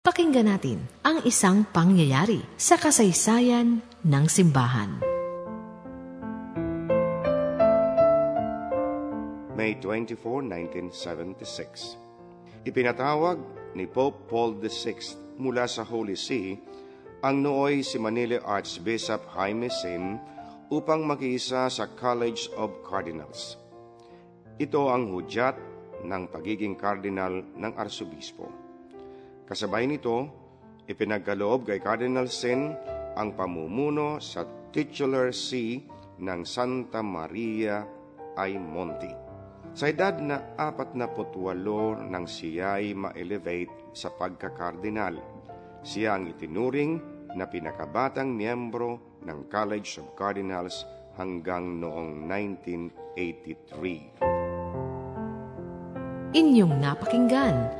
Pakinggan natin ang isang pangyayari sa kasaysayan ng simbahan. May 24, 1976. Ipinatawag ni Pope Paul VI mula sa Holy See ang nooy si Manila Archbishop Jaime Sin upang makiisa sa College of Cardinals. Ito ang hudyat ng pagiging kardinal ng arsobispo. Kasabay nito, ipinagkaloob kay Cardinal Sin ang pamumuno sa titular see ng Santa Maria ay Monte. Sa edad na apat na putwalo nang siya ay ma-elevate sa pagkakardinal, siya ang itinuring na pinakabatang miyembro ng College of Cardinals hanggang noong 1983. Inyong napakinggan